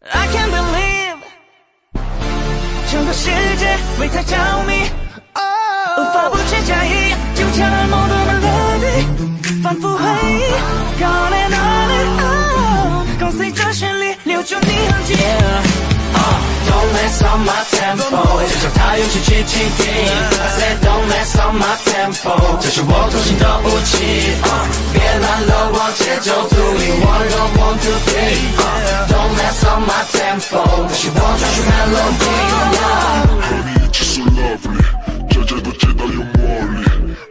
I can't believe 整个世界为他着迷，无法不去在意，就像那梦的 melody，反复回忆，on and on and on，跟随着旋律留住你痕迹。Don't mess up my tempo，接受他勇气去倾听。I said don't mess up my tempo，这是我通行的武器。Uh, 别拦了我节奏独立，one go one two three。Uh, don't mess up 的见到有魔力，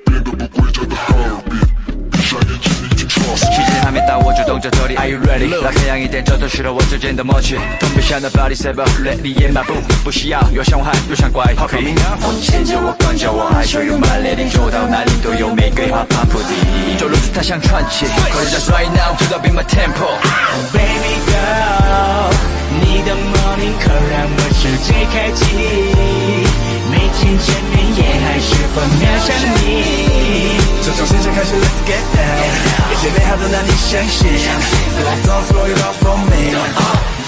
变得不规则的 heartbeat，闭上眼睛你就 trust 期 me。限还没到，我就动着头地。Are you ready？来开样一点，这都是了我之间的默契。Don't be shy, nobody say but let 你演马步，不需要又像坏又像怪。Copy，你牵着我，跟着我，I show you my lady，走到哪里都有玫瑰花帕布地。走路姿态像传奇，Cause just right now，就到 be my tempo。Baby girl，从现在开始，Let's get down，一切美好都难以相信。Don't throw it off on me。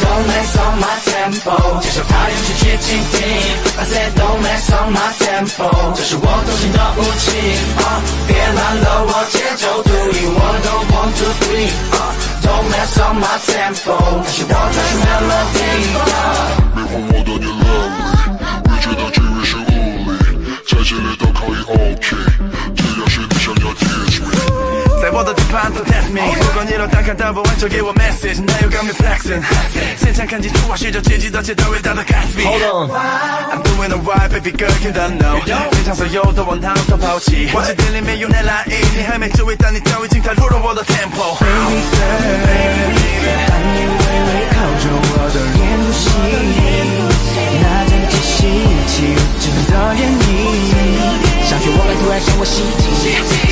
Don't mess up my tempo，接受他勇气去倾听。I said don't mess up my tempo，这是我通行的武器。Uh, 别拦了我节奏独立，one go one two three。Uh, don't mess up my tempo，这是我专属 melody。没换我的你 lovely，越觉得这越是物理，再激烈都可以 OK，在我的地盘都 test me，如果你都单看到不完就给我 message，那有 got me flexing。现场看清楚我学着阶级的街道伟大的 Gatsby。Hold on。I'm doing alright, baby girl, you don't know。所有的往他都抛弃，我字典里面有你还没注意到你早已经踏入了我的 tempo。Baby girl，当你微微靠着我的脸呼吸，那阵气息起真的演绎，上学我们突然向我袭击，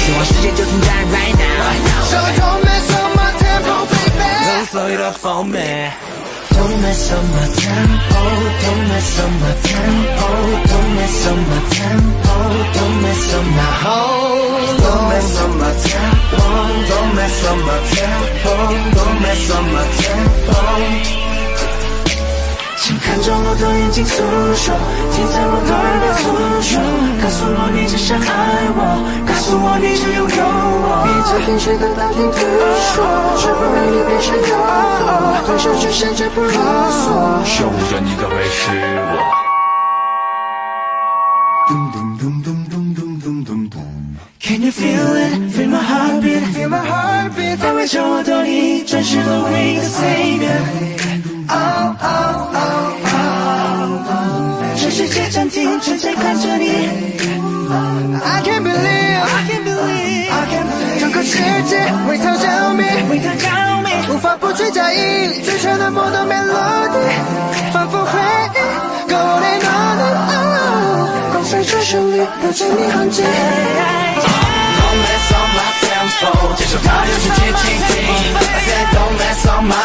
希望时间就停在 right up for me. Don't mess up my tempo, don't mess up my tempo, don't mess up my tempo, don't mess up my whole. Don't mess up my tempo. Don't mess up my tempo. Don't mess up my tempo. 请看着我的眼睛诉说，听在我的耳边诉说，告诉我你只想爱我，告诉我你只拥有我。闭着眼睛的大听不说，是否让你变成诱惑？对手只剩这不啰嗦。守护着你的会是我。Can you feel it? Feel my heartbeat, feel my heartbeat。它围着我的你，真实的唯一的 savior。界为他着迷，为他着迷。无法不去在意，最炫的魔的 melody，反复回忆，Go on and on on，跟随着旋律留住你痕迹。Don't mess on my tempo，接受他勇气去倾听。I said don't mess on my